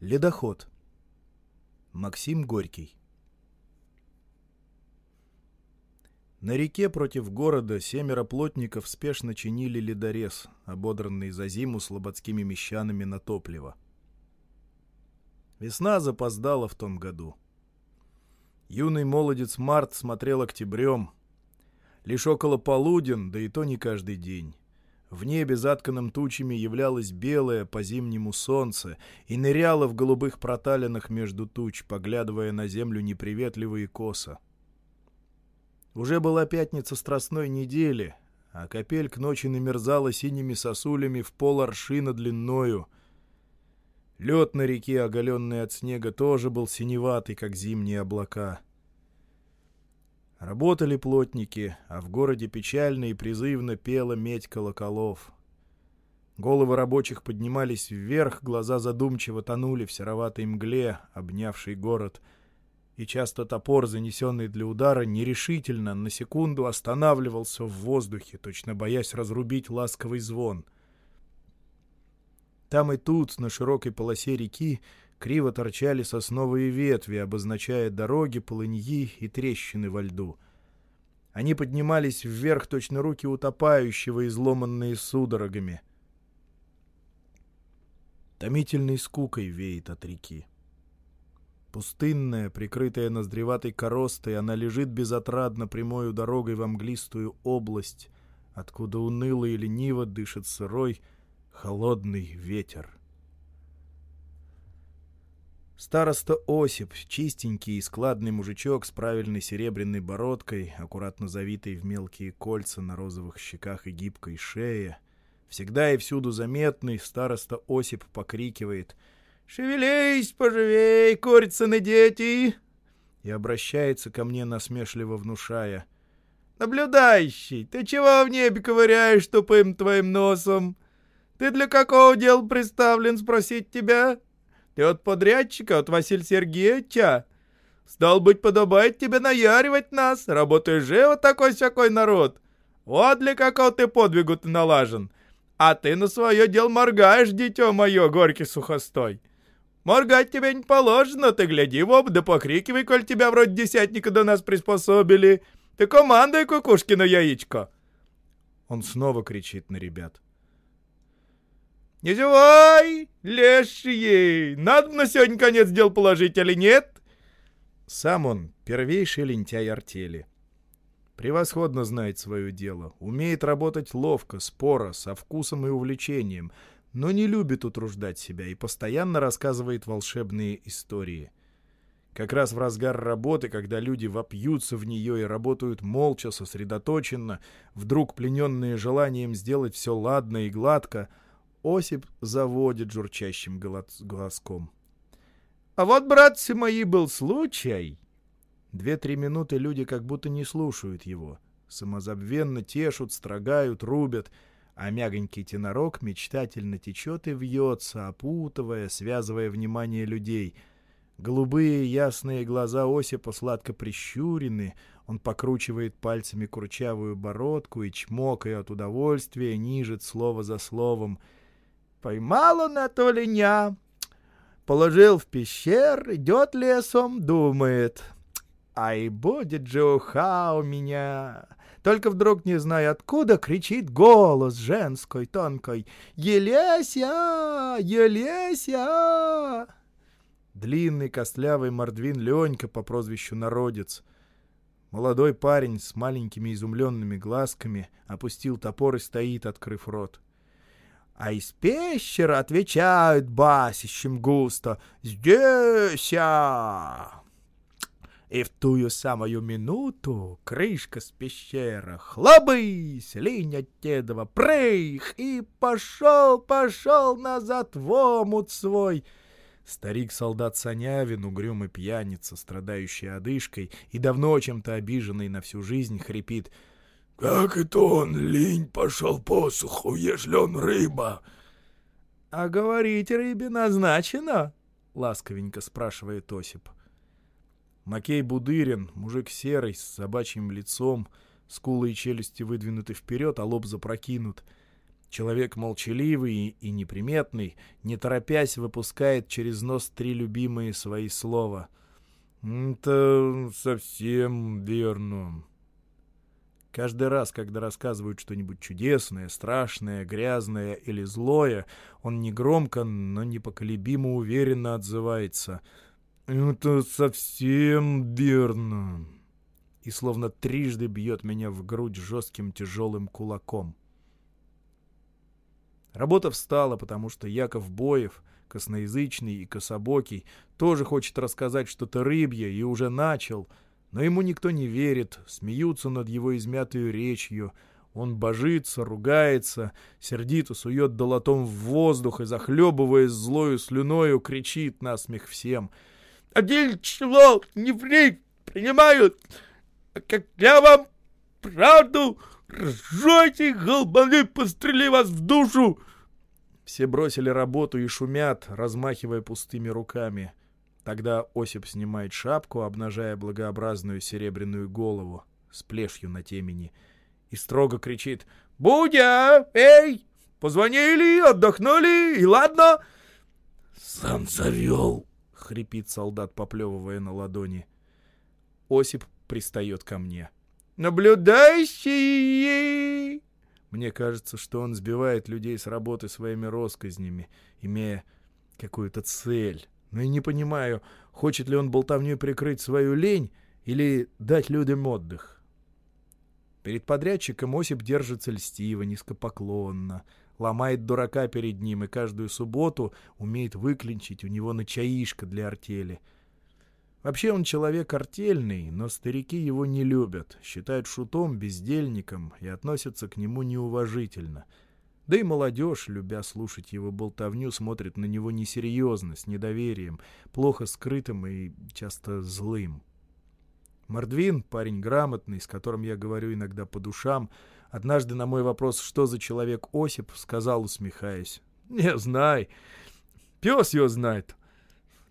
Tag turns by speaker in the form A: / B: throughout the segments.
A: Ледоход. Максим Горький. На реке против города семеро плотников спешно чинили ледорез, ободранный за зиму слободскими мещанами на топливо. Весна запоздала в том году. Юный молодец Март смотрел октябрем. Лишь около полуден, да и то не каждый день. В небе, затканном тучами, являлось белое по-зимнему солнце и ныряло в голубых проталинах между туч, поглядывая на землю неприветливо и косо. Уже была пятница страстной недели, а капель к ночи намерзала синими сосулями в пол аршина длиною. Лед на реке, оголенный от снега, тоже был синеватый, как зимние облака. Работали плотники, а в городе печально и призывно пела медь колоколов. Головы рабочих поднимались вверх, глаза задумчиво тонули в сероватой мгле, обнявшей город. И часто топор, занесенный для удара, нерешительно на секунду останавливался в воздухе, точно боясь разрубить ласковый звон. Там и тут, на широкой полосе реки, Криво торчали сосновые ветви, обозначая дороги, полыньи и трещины во льду. Они поднимались вверх точно руки утопающего, изломанные судорогами. Томительной скукой веет от реки. Пустынная, прикрытая ноздреватой коростой, она лежит безотрадно прямою дорогой в мглистую область, откуда уныло и лениво дышит сырой, холодный ветер. Староста Осип, чистенький и складный мужичок с правильной серебряной бородкой, аккуратно завитой в мелкие кольца на розовых щеках и гибкой шее. Всегда и всюду заметный, староста Осип покрикивает «Шевелись, поживей, курицыны дети!» и обращается ко мне, насмешливо внушая «Наблюдающий, ты чего в небе ковыряешь тупым твоим носом? Ты для какого дела представлен, спросить тебя?» Ты от подрядчика, от Василия Сергеевича. Стал быть, подобает тебе наяривать нас. Работаешь же вот такой-сякой народ. Вот для какого ты подвигу ты налажен. А ты на свое дело моргаешь, дитё мое, горький сухостой. Моргать тебе не положено, ты гляди в оба, да покрикивай, коль тебя вроде десятника до нас приспособили. Ты командуй кукушкино яичко. Он снова кричит на ребят. «Не зевай, леший! Надо на сегодня конец дел положить или нет?» Сам он первейший лентяй артели. Превосходно знает свое дело, умеет работать ловко, споро, со вкусом и увлечением, но не любит утруждать себя и постоянно рассказывает волшебные истории. Как раз в разгар работы, когда люди вопьются в нее и работают молча, сосредоточенно, вдруг плененные желанием сделать все ладно и гладко — Осип заводит журчащим глазком. «А вот, братцы мои, был случай!» Две-три минуты люди как будто не слушают его. Самозабвенно тешут, строгают, рубят, а мягонький тенорок мечтательно течет и вьется, опутывая, связывая внимание людей. Голубые ясные глаза Осипа сладко прищурены, он покручивает пальцами курчавую бородку и, чмокая от удовольствия, нижет слово за словом — Поймал он это оленя, положил в пещер, идет лесом, думает. Ай, будет же уха у меня. Только вдруг, не знаю откуда, кричит голос женской, тонкой. «Елеся! Елеся!» Длинный костлявый мордвин Ленька по прозвищу Народец. Молодой парень с маленькими изумленными глазками опустил топор и стоит, открыв рот. А из пещеры отвечают басищем густо «Здесь я!» И в тую самую минуту крышка с пещеры хлобысь, линь от дедова, прых, и пошел, пошел назад в омут свой. Старик-солдат Санявин, угрюмый пьяница, страдающий одышкой и давно чем-то обиженный на всю жизнь, хрипит — «Как это он, линь, пошел по суху, ежели он рыба?» «А говорить рыбе назначено?» — ласковенько спрашивает Осип. Макей Будырин, мужик серый, с собачьим лицом, скулы и челюсти выдвинуты вперед, а лоб запрокинут. Человек молчаливый и неприметный, не торопясь, выпускает через нос три любимые свои слова. «Это совсем верно». Каждый раз, когда рассказывают что-нибудь чудесное, страшное, грязное или злое, он негромко, но непоколебимо уверенно отзывается. «Это совсем верно!» И словно трижды бьет меня в грудь жестким тяжелым кулаком. Работа встала, потому что Яков Боев, косноязычный и кособокий, тоже хочет рассказать что-то рыбье и уже начал — но ему никто не верит, смеются над его измятой речью. Он божится, ругается, сердито сует долотом в воздух и, захлебываясь злою слюною, кричит насмех всем. «Один чего не еврей принимают, а как я вам правду ржете, голбаны, пострели вас в душу!» Все бросили работу и шумят, размахивая пустыми руками. Тогда Осип снимает шапку, обнажая благообразную серебряную голову с плешью на темени, и строго кричит «Будя! Эй! Позвонили, отдохнули, и ладно!»
B: «Сам завел!»
A: — хрипит солдат, поплевывая на ладони. Осип пристает ко мне. «Наблюдающий!» Мне кажется, что он сбивает людей с работы своими росказнями, имея какую-то цель но и не понимаю, хочет ли он болтовней прикрыть свою лень или дать людям отдых. Перед подрядчиком Осип держится льстиво, низкопоклонно, ломает дурака перед ним и каждую субботу умеет выклинчить у него на чаишко для артели. Вообще он человек артельный, но старики его не любят, считают шутом, бездельником и относятся к нему неуважительно — да и молодежь, любя слушать его болтовню, смотрит на него несерьезно, с недоверием, плохо скрытым и часто злым. Мордвин, парень грамотный, с которым я говорю иногда по душам, однажды на мой вопрос, что за человек Осип, сказал, усмехаясь. «Не знай. Пес его знает.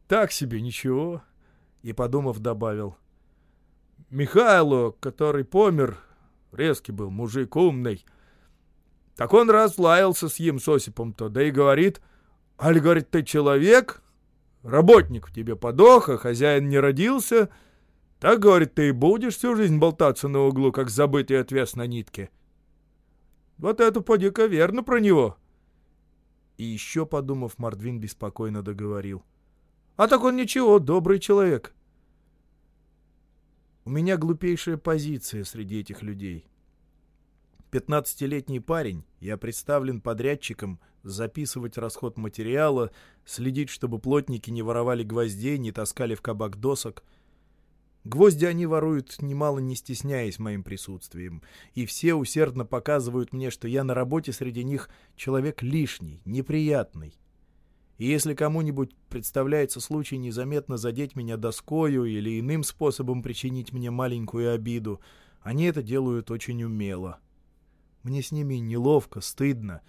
A: Так себе, ничего». И, подумав, добавил. «Михайло, который помер, резкий был, мужик умный, так он раз лаялся с им с Осипом-то, да и говорит, «Аль, говорит, ты человек, работник в тебе подох, а хозяин не родился, так, говорит, ты и будешь всю жизнь болтаться на углу, как забытый отвес на нитке». Вот это поди-ка верно про него. И еще, подумав, Мордвин беспокойно договорил. А так он ничего, добрый человек. У меня глупейшая позиция среди этих людей. Пятнадцатилетний парень, я представлен подрядчиком записывать расход материала, следить, чтобы плотники не воровали гвоздей, не таскали в кабак досок. Гвозди они воруют, немало не стесняясь моим присутствием, и все усердно показывают мне, что я на работе среди них человек лишний, неприятный. И если кому-нибудь представляется случай незаметно задеть меня доскою или иным способом причинить мне маленькую обиду, они это делают очень умело. Мне с ними неловко, стыдно.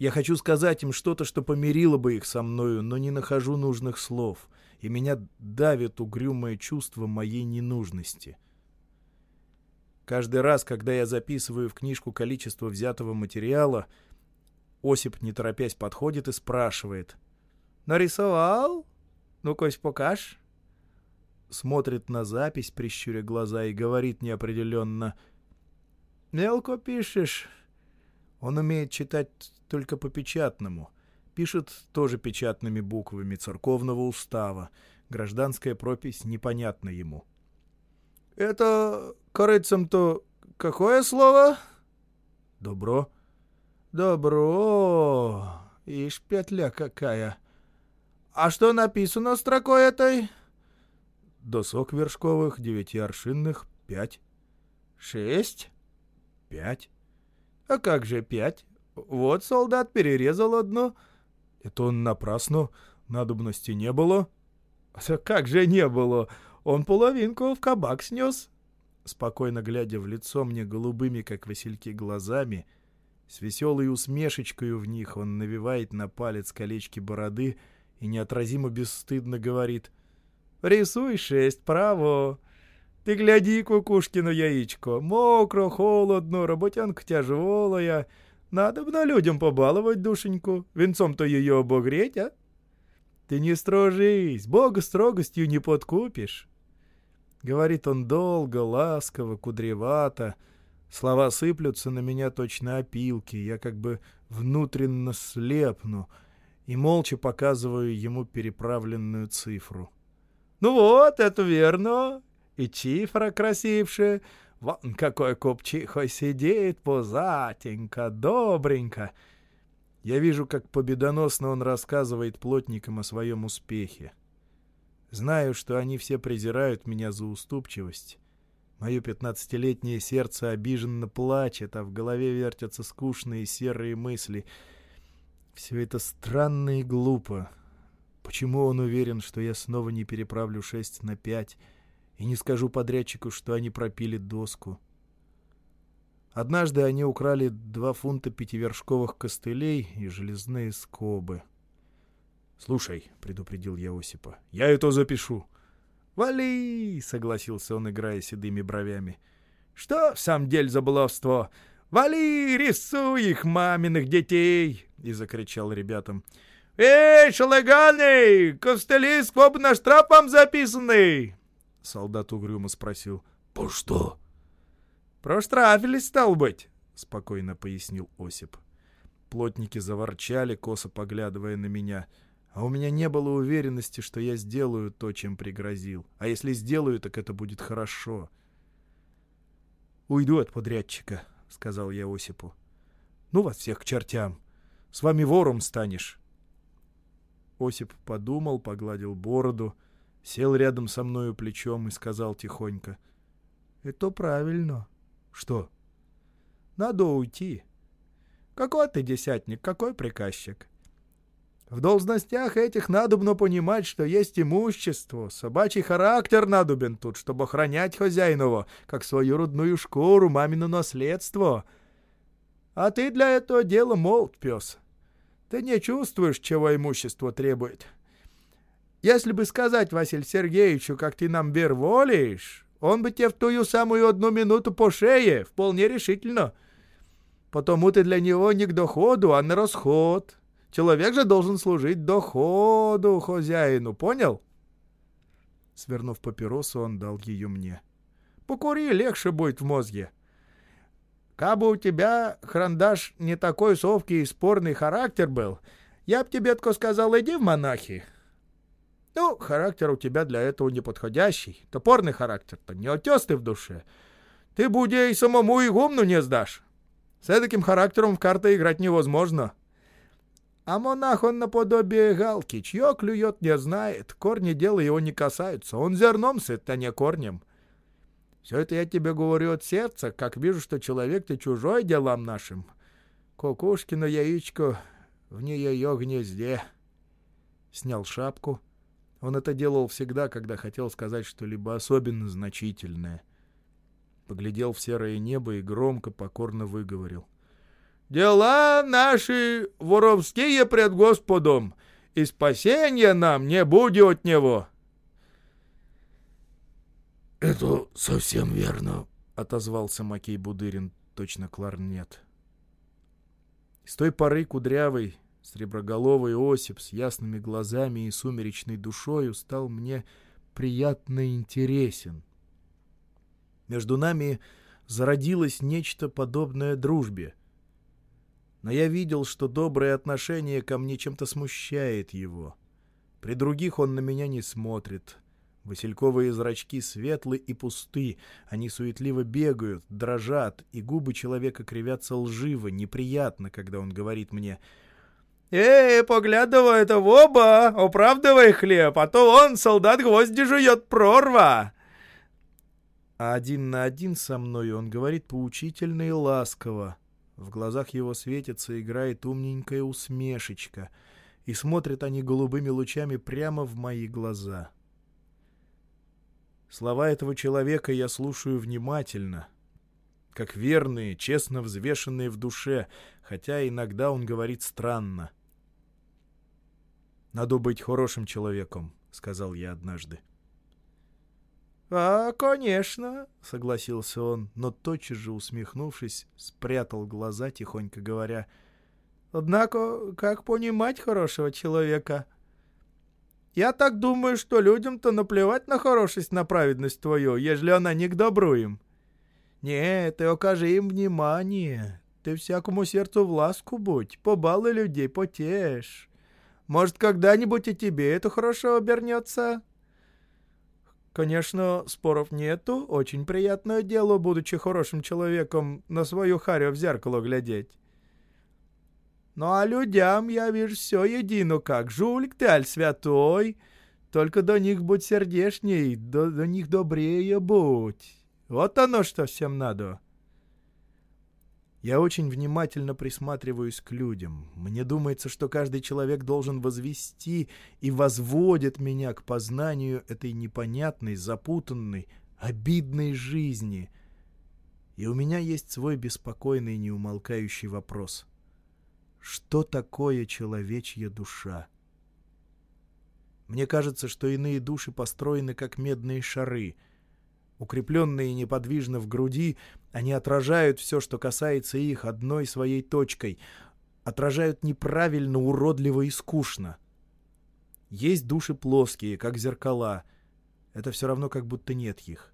A: Я хочу сказать им что-то, что помирило бы их со мною, но не нахожу нужных слов, и меня давит угрюмое чувство моей ненужности. Каждый раз, когда я записываю в книжку количество взятого материала, Осип, не торопясь, подходит и спрашивает. «Нарисовал? Ну, Кость, покаж?» Смотрит на запись, прищуря глаза, и говорит неопределенно — Мелко пишешь. Он умеет читать только по печатному. Пишет тоже печатными буквами церковного устава. Гражданская пропись непонятна ему. Это корыцам-то какое слово? Добро. Добро. Ишь, петля какая. А что написано строкой этой? Досок вершковых, девятиаршинных, пять. Шесть? Пять? А как же пять? Вот солдат перерезал одно. Это он напрасно, надобности не было. А как же не было? Он половинку в кабак снес. Спокойно глядя в лицо мне голубыми, как васильки, глазами, с веселой усмешечкой в них он навивает на палец колечки бороды и неотразимо бесстыдно говорит «Рисуй шесть, право!» Ты гляди, кукушкино яичко, мокро, холодно, работянка тяжелая, Надо бы на людям побаловать душеньку, венцом-то ее обогреть, а? Ты не строжись, Бога строгостью не подкупишь. Говорит он долго, ласково, кудревато. Слова сыплются на меня точно опилки. Я как бы внутренно слепну и молча показываю ему переправленную цифру. «Ну вот, это верно. И цифра красившая. Вон какой купчихой сидит, позатенько, добренько. Я вижу, как победоносно он рассказывает плотникам о своем успехе. Знаю, что они все презирают меня за уступчивость. Мое пятнадцатилетнее сердце обиженно плачет, а в голове вертятся скучные серые мысли. Все это странно и глупо. Почему он уверен, что я снова не переправлю шесть на пять? И не скажу подрядчику, что они пропили доску. Однажды они украли два фунта пятивершковых костылей и железные скобы. «Слушай», — предупредил я Осипа, — «я это запишу». «Вали!» — согласился он, играя седыми бровями. «Что в самом деле за баловство? Вали, рисуй их, маминых детей!» — и закричал ребятам. «Эй, шалыганы! Костыли скобы на штрафом записаны!» Солдат угрюмо спросил.
B: «По что?»
A: «Проштрафились, стал быть», — спокойно пояснил Осип. Плотники заворчали, косо поглядывая на меня. А у меня не было уверенности, что я сделаю то, чем пригрозил. А если сделаю, так это будет хорошо. «Уйду от подрядчика», — сказал я Осипу. «Ну вас всех к чертям! С вами вором станешь!» Осип подумал, погладил бороду — сел рядом со мною плечом и сказал тихонько. — Это правильно. — Что? — Надо уйти. Какой ты десятник, какой приказчик? В должностях этих надобно понимать, что есть имущество, собачий характер надобен тут, чтобы охранять хозяиново, как свою родную шкуру, мамину наследство. А ты для этого дела молод, пес. Ты не чувствуешь, чего имущество требует. — если бы сказать Василь Сергеевичу, как ты нам верволишь, он бы тебе в тую самую одну минуту по шее, вполне решительно. Потому ты для него не к доходу, а на расход. Человек же должен служить доходу хозяину, понял? Свернув папиросу, он дал ее мне. Покури, легче будет в мозге. Кабы у тебя, храндаш, не такой совкий и спорный характер был, я б тебе только сказал, иди в монахи. Ну, характер у тебя для этого неподходящий. Топорный характер-то не отесты в душе. Ты буде и самому и гумну не сдашь. С таким характером в карты играть невозможно. А монах он наподобие галки, чье клюет не знает, корни дела его не касаются, он зерном сыт, а не корнем. Все это я тебе говорю от сердца, как вижу, что человек ты чужой делам нашим. Кукушкино яичко в ее гнезде. Снял шапку — он это делал всегда, когда хотел сказать что-либо особенно значительное. Поглядел в серое небо и громко, покорно выговорил. «Дела наши воровские пред Господом, и спасения нам не будет от Него».
B: «Это совсем верно», —
A: отозвался Макей Будырин, точно кларнет. С той поры кудрявый, Среброголовый Осип с ясными глазами и сумеречной душою стал мне приятно интересен. Между нами зародилось нечто подобное дружбе. Но я видел, что доброе отношение ко мне чем-то смущает его. При других он на меня не смотрит. Васильковые зрачки светлы и пусты, они суетливо бегают, дрожат, и губы человека кривятся лживо, неприятно, когда он говорит мне — «Эй, поглядывай это в оба, оправдывай хлеб, а то он, солдат, гвозди жует, прорва!» А один на один со мной он говорит поучительно и ласково. В глазах его светится, играет умненькая усмешечка, и смотрят они голубыми лучами прямо в мои глаза. Слова этого человека я слушаю внимательно, как верные, честно взвешенные в душе, хотя иногда он говорит странно — «Надо быть хорошим человеком», — сказал я однажды. «А, конечно», — согласился он, но тотчас же, усмехнувшись, спрятал глаза, тихонько говоря, «Однако, как понимать хорошего человека? Я так думаю, что людям-то наплевать на хорошесть, на праведность твою, ежели она не к добру им. Нет, ты окажи им внимание, ты всякому сердцу в ласку будь, побалуй людей, потешь. Может, когда-нибудь и тебе это хорошо обернется?» Конечно, споров нету. Очень приятное дело, будучи хорошим человеком, на свою харю в зеркало глядеть. Ну а людям я вижу все едино, как жулик ты, аль святой. Только до них будь сердешней, до, до них добрее будь. Вот оно что всем надо. Я очень внимательно присматриваюсь к людям. Мне думается, что каждый человек должен возвести и возводит меня к познанию этой непонятной, запутанной, обидной жизни. И у меня есть свой беспокойный, неумолкающий вопрос. Что такое человечья душа? Мне кажется, что иные души построены как медные шары — Укрепленные неподвижно в груди, они отражают все, что касается их одной своей точкой, отражают неправильно, уродливо и скучно. Есть души плоские, как зеркала. Это все равно, как будто нет их.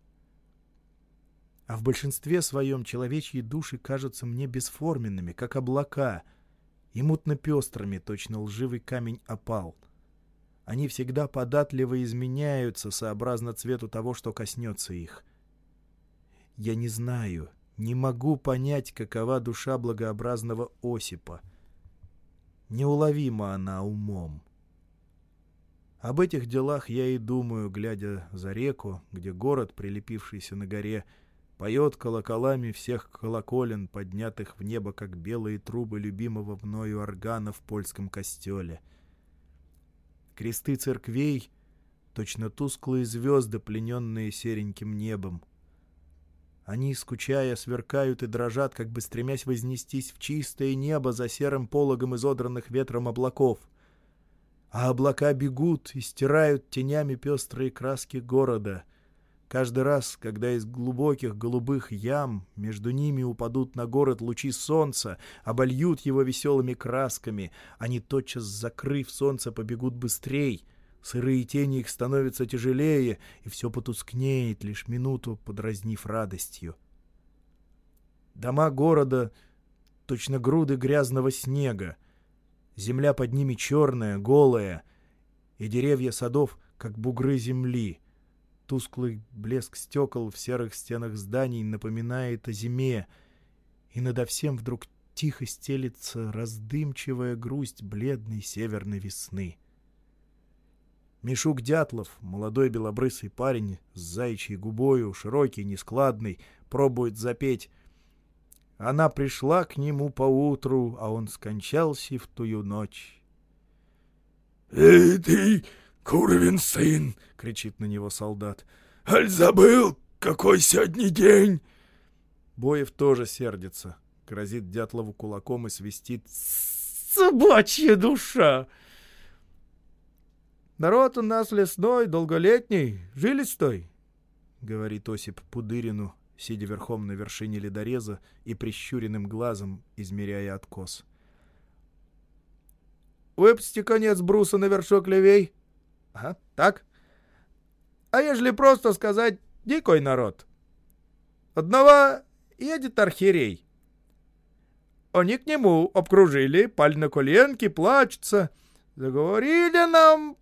A: А в большинстве своем человечьи души кажутся мне бесформенными, как облака, и мутно-пестрыми, точно лживый камень опал — они всегда податливо изменяются сообразно цвету того, что коснется их. Я не знаю, не могу понять, какова душа благообразного Осипа. Неуловима она умом. Об этих делах я и думаю, глядя за реку, где город, прилепившийся на горе, поет колоколами всех колоколен, поднятых в небо, как белые трубы любимого мною органа в польском костеле — кресты церквей, точно тусклые звезды, плененные сереньким небом. Они, скучая, сверкают и дрожат, как бы стремясь вознестись в чистое небо за серым пологом изодранных ветром облаков. А облака бегут и стирают тенями пестрые краски города — Каждый раз, когда из глубоких голубых ям между ними упадут на город лучи солнца, обольют его веселыми красками, они, тотчас закрыв солнце, побегут быстрей. Сырые тени их становятся тяжелее, и все потускнеет, лишь минуту подразнив радостью. Дома города — точно груды грязного снега. Земля под ними черная, голая, и деревья садов, как бугры земли — Тусклый блеск стекол в серых стенах зданий напоминает о зиме, и надо всем вдруг тихо стелится раздымчивая грусть бледной северной весны. Мишук Дятлов, молодой белобрысый парень с заячьей губою, широкий, нескладный, пробует запеть. Она пришла к нему поутру, а он скончался в тую ночь.
B: «Эй, ты, Курвин сын!» — кричит на него солдат. «Аль забыл, какой сегодня день?»
A: Боев тоже сердится, грозит Дятлову кулаком и свистит
C: «Собачья душа!»
A: «Народ у нас лесной, долголетний, жилистой», — говорит Осип Пудырину, сидя верхом на вершине ледореза и прищуренным глазом измеряя откос. «Выпусти конец бруса на вершок левей», Ага, так. А ежели просто сказать «дикой народ»? Одного едет архиерей. Они к нему обкружили, пали на коленки, плачутся. Заговорили нам,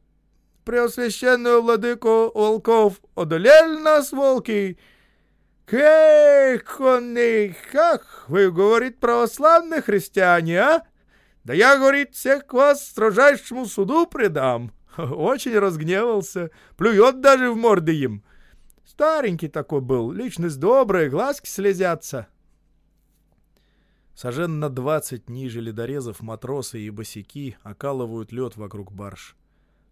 A: преосвященную владыку волков, одолели нас волки. Кэх, он как вы, говорит, православные христиане, а? Да я, говорит, всех вас строжайшему суду предам. Очень разгневался, плюет даже в морды им. Старенький такой был, личность добрая, глазки слезятся. Сожен на двадцать ниже ледорезов матросы и босяки окалывают лед вокруг барж.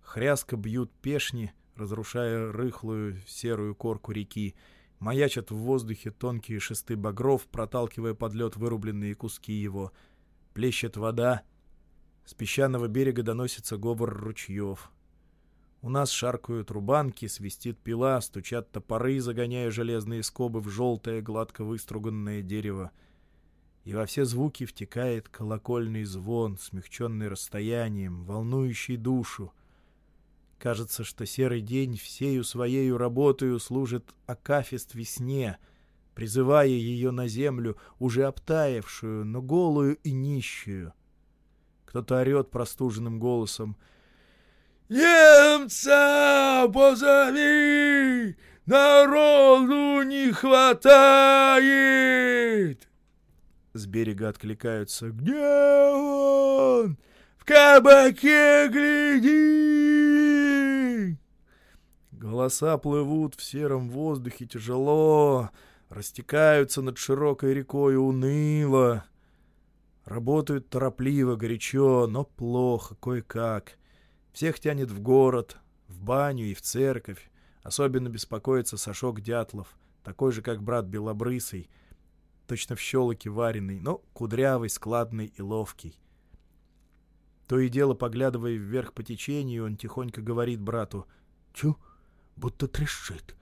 A: Хряско бьют пешни, разрушая рыхлую серую корку реки. Маячат в воздухе тонкие шесты багров, проталкивая под лед вырубленные куски его. Плещет вода — с песчаного берега доносится говор ручьев. У нас шаркают рубанки, свистит пила, стучат топоры, загоняя железные скобы в желтое, гладко выструганное дерево. И во все звуки втекает колокольный звон, смягченный расстоянием, волнующий душу. Кажется, что серый день всею своею работою служит акафист весне, призывая ее на землю, уже обтаявшую, но голую и нищую. Кто-то орет простуженным голосом —
B: «Немца позови! Народу не хватает!»
A: С берега откликаются
B: «Где он? В кабаке гляди!»
A: Голоса плывут в сером воздухе тяжело, растекаются над широкой рекой уныло. Работают торопливо, горячо, но плохо, кое-как. Всех тянет в город, в баню и в церковь. Особенно беспокоится Сашок Дятлов, такой же, как брат Белобрысый, точно в щелоке вареный, но кудрявый, складный и ловкий. То и дело, поглядывая вверх по течению, он тихонько говорит брату «Чу, будто трещит».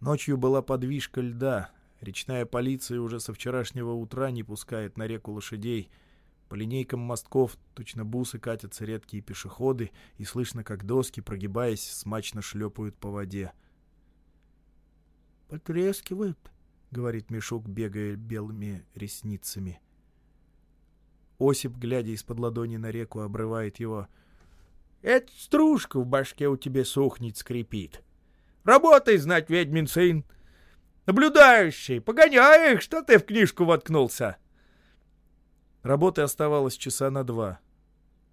A: Ночью была подвижка льда. Речная полиция уже со вчерашнего утра не пускает на реку лошадей — по линейкам мостков точно бусы катятся редкие пешеходы, и слышно, как доски, прогибаясь, смачно шлепают по воде.
C: «Потрескивает», —
A: говорит Мешок, бегая белыми ресницами. Осип, глядя из-под ладони на реку, обрывает его.
C: «Это стружка в башке у тебя сухнет, скрипит. Работай, знать, ведьмин сын. Наблюдающий, погоняй их, что ты в книжку воткнулся».
A: Работы оставалось часа на два.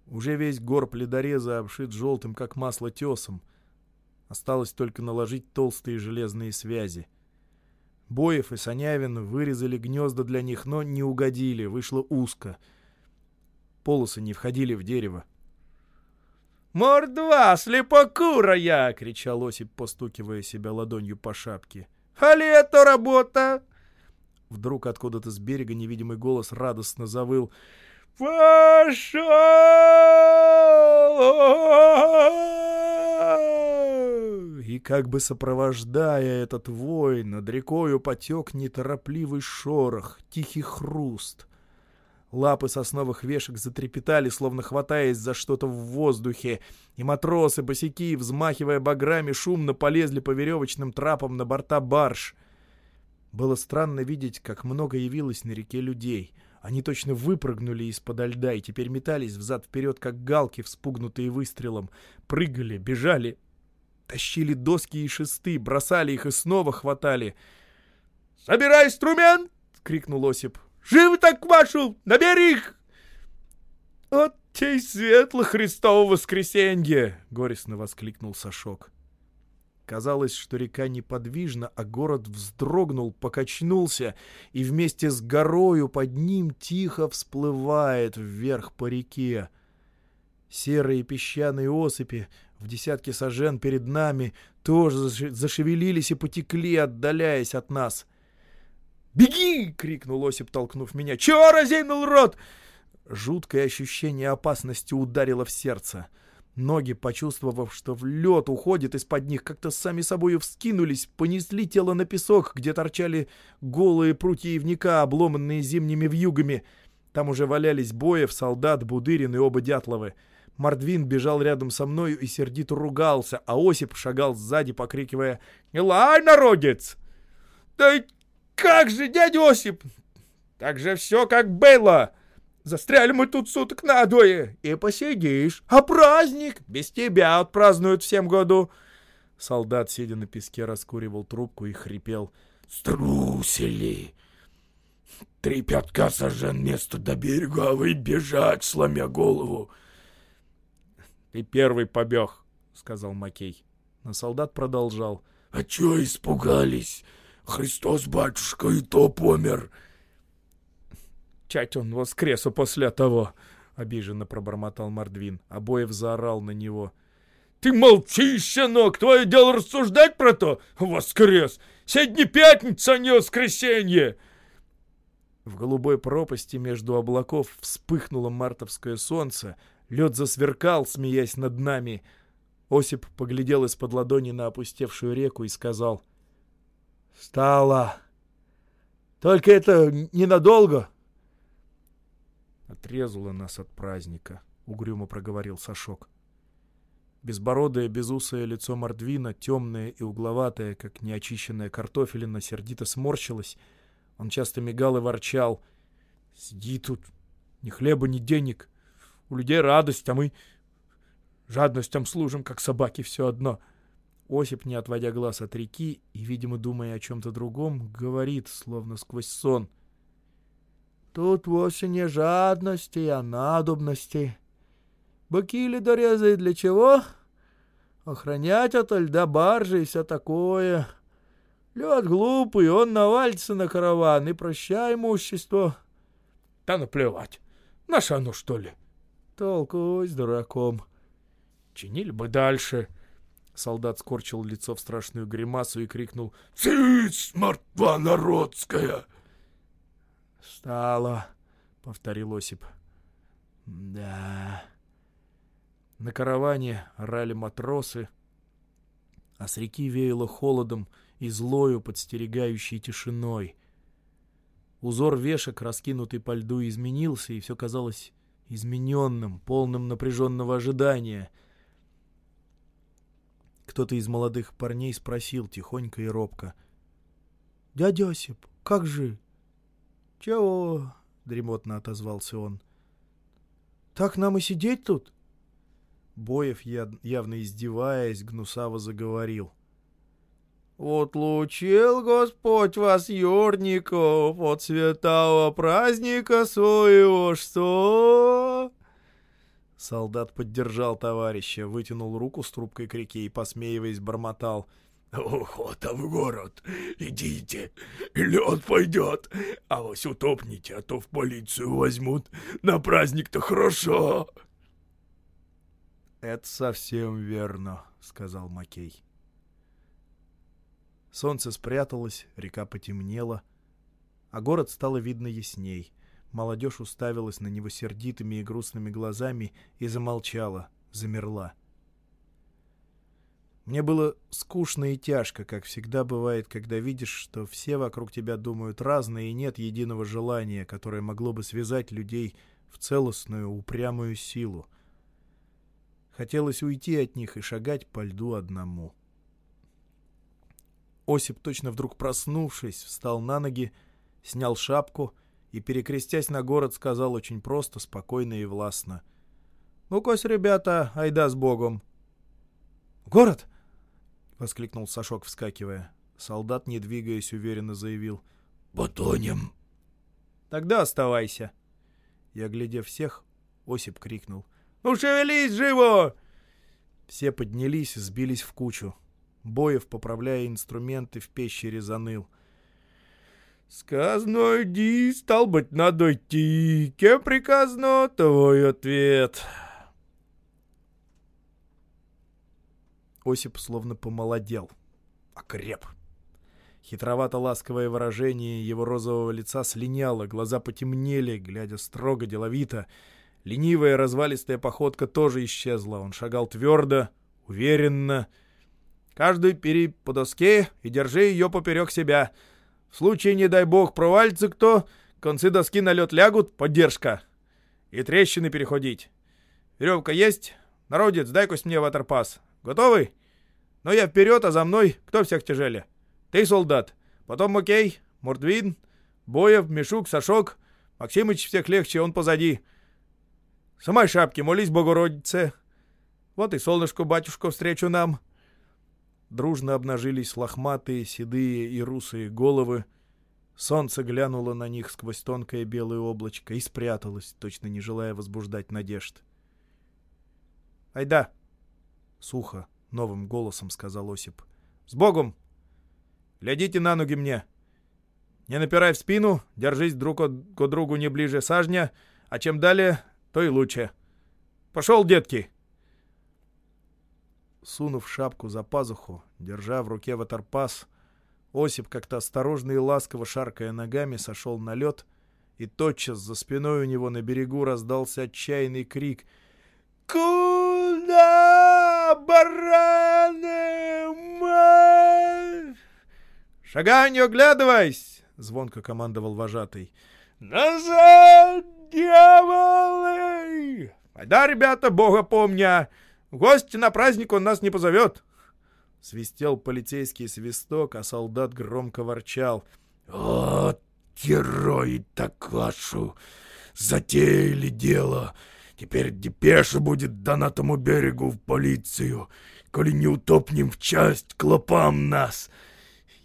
A: Уже весь горб ледореза обшит желтым, как масло, тесом. Осталось только наложить толстые железные связи. Боев и Санявин вырезали гнезда для них, но не угодили, вышло узко. Полосы не входили в дерево.
C: «Мордва, слепокурая!» — кричал Осип, постукивая себя ладонью по шапке. «А лето работа!
A: Вдруг откуда-то с берега невидимый голос радостно завыл.
B: «Пошел!»
A: И как бы сопровождая этот вой, над рекою потек неторопливый шорох, тихий хруст. Лапы сосновых вешек затрепетали, словно хватаясь за что-то в воздухе, и матросы, босяки, взмахивая баграми, шумно полезли по веревочным трапам на борта барж — было странно видеть, как много явилось на реке людей. Они точно выпрыгнули из-под льда и теперь метались взад-вперед, как галки, вспугнутые выстрелом. Прыгали, бежали, тащили доски и шесты, бросали их и снова хватали.
C: «Собирай инструмент!» — крикнул Осип. «Живы так вашу! На берег!» «От тей светло Христово воскресенье!» — горестно воскликнул Сашок.
A: Казалось, что река неподвижна, а город вздрогнул, покачнулся, и вместе с горою под ним тихо всплывает вверх по реке. Серые песчаные осыпи в десятке сажен перед нами тоже зашевелились и потекли, отдаляясь от нас.
C: «Беги!» — крикнул Осип, толкнув меня. «Чего разинул рот?»
A: Жуткое ощущение опасности ударило в сердце. — Ноги, почувствовав, что в лед уходит из-под них, как-то сами собою вскинулись, понесли тело на песок, где торчали голые прутья ивника, обломанные зимними вьюгами. Там уже валялись Боев, солдат, Будырин и оба Дятловы. Мордвин бежал рядом со мною и сердито ругался, а Осип шагал сзади, покрикивая
C: «Илай, народец!» «Да как же, дядя Осип! Так же все, как было!» Застряли мы тут суток на двое, и посидишь. А праздник без тебя отпразднуют всем году.
A: Солдат, сидя на песке, раскуривал трубку и хрипел.
B: Струсили! Три пятка сожжен место до берега, а вы бежать, сломя голову.
A: — Ты первый побег, — сказал Макей. Но солдат продолжал.
B: — А чё испугались? Христос, батюшка, и то помер.
A: — Чать он воскресу после того!» — обиженно пробормотал Мордвин. Обоев заорал на него.
C: «Ты молчи, щенок! Твое дело рассуждать про то? Воскрес! Сегодня пятница, а не воскресенье!»
A: В голубой пропасти между облаков вспыхнуло мартовское солнце, лед засверкал, смеясь над нами. Осип поглядел из-под ладони на опустевшую реку и сказал. «Стало. Только это ненадолго». «Отрезало нас от праздника», — угрюмо проговорил Сашок. Безбородое, безусое лицо Мордвина, темное и угловатое, как неочищенная картофелина, сердито сморщилось. Он часто мигал и ворчал. «Сиди тут, ни хлеба, ни денег. У людей радость, а мы жадностям служим, как собаки, все одно». Осип, не отводя глаз от реки и, видимо, думая о чем-то другом, говорит, словно сквозь сон. «Тут вовсе не жадности, а надобности. Быки ледорезы для чего? Охранять от льда баржи и все такое. Лед глупый, он навалится на караван и прощай имущество».
C: «Да наплевать. Наше оно, что ли?»
A: «Толкуй с дураком».
C: «Чинили бы дальше».
A: Солдат скорчил лицо в страшную гримасу и крикнул
B: «Цыц, мордва народская!»
A: «Стало», — повторил Осип. «Да...» На караване рали матросы, а с реки веяло холодом и злою подстерегающей тишиной. Узор вешек, раскинутый по льду, изменился, и все казалось измененным, полным напряженного ожидания. Кто-то из молодых парней спросил тихонько и робко. — Дядя Осип, как же? — Чего? — дремотно отозвался он. — Так нам и сидеть тут? Боев, явно издеваясь, гнусаво заговорил. Вот лучил Господь вас, юрников, от святого праздника своего, что...» Солдат поддержал товарища, вытянул руку с трубкой к реке и, посмеиваясь, бормотал.
B: «Охота в город! Идите! Лед пойдет! А вас утопните, а то в полицию возьмут! На праздник-то хорошо!»
A: «Это совсем верно», — сказал Макей. Солнце спряталось, река потемнела, а город стало видно ясней. Молодежь уставилась на него сердитыми и грустными глазами и замолчала, замерла. Мне было скучно и тяжко, как всегда бывает, когда видишь, что все вокруг тебя думают разное и нет единого желания, которое могло бы связать людей в целостную упрямую силу. Хотелось уйти от них и шагать по льду одному. — Осип, точно вдруг проснувшись, встал на ноги, снял шапку и, перекрестясь на город, сказал очень просто, спокойно и властно. «Ну-кось, ребята, айда с Богом!» «Город!» — воскликнул Сашок, вскакивая. Солдат, не двигаясь, уверенно заявил.
B: «Потонем!»
A: «Тогда оставайся!» И, оглядев всех, Осип крикнул. «Ну шевелись, живо!» Все поднялись, сбились в кучу. Боев, поправляя инструменты, в пещере заныл. «Сказано, иди, стал быть, надо идти. Кем приказано, твой ответ». Осип словно помолодел, окреп. Хитровато-ласковое выражение его розового лица слиняло, глаза потемнели, глядя строго, деловито. Ленивая развалистая походка тоже исчезла. Он шагал твердо, уверенно, Каждую пери по доске и держи ее поперек себя. В случае, не дай бог, провалится кто, концы доски на лед лягут, поддержка. И трещины переходить. Веревка есть? Народец, дай-ка мне ватерпас. Готовы? Ну я вперед, а за мной кто всех тяжелее? Ты солдат. Потом Макей, Мордвин, Боев, Мишук, Сашок. Максимыч всех легче, он позади. Самай шапки, молись Богородице. Вот и солнышко, батюшка, встречу нам. Дружно обнажились лохматые, седые и русые головы. Солнце глянуло на них сквозь тонкое белое облачко и спряталось, точно не желая возбуждать надежд. «Айда!» — сухо, новым голосом сказал Осип. «С Богом! Глядите на ноги мне! Не напирай в спину, держись друг от другу не ближе сажня, а чем далее, то и лучше. Пошел, детки!» Сунув шапку за пазуху, держа в руке ватерпас, Осип как-то осторожно и ласково шаркая ногами сошел на лед, и тотчас за спиной у него на берегу раздался отчаянный крик «Куда, бараны,
C: мать?» «Шаганью оглядывайся!» — звонко командовал вожатый.
B: «Назад, дьяволы!»
C: «Айда, ребята, бога помня!» В гости на праздник он нас не позовет!» Свистел полицейский свисток, а солдат громко ворчал.
B: «Вот герои так вашу! Затеяли дело! Теперь депеша будет дана тому берегу в полицию, коли не утопнем в часть клопам нас!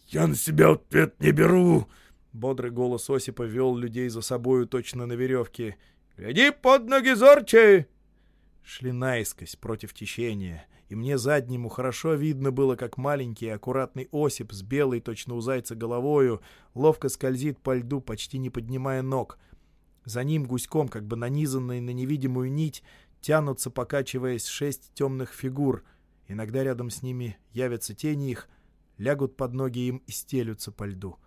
B: Я на себя ответ не беру!»
A: Бодрый голос Осипа вел людей за собою точно на веревке.
C: «Гляди под ноги зорче!»
A: Шли наискось против течения, и мне заднему хорошо видно было, как маленький аккуратный Осип с белой точно у зайца головою ловко скользит по льду, почти не поднимая ног. За ним гуськом, как бы нанизанной на невидимую нить, тянутся, покачиваясь, шесть темных фигур. Иногда рядом с ними явятся тени их, лягут под ноги им и стелются по льду.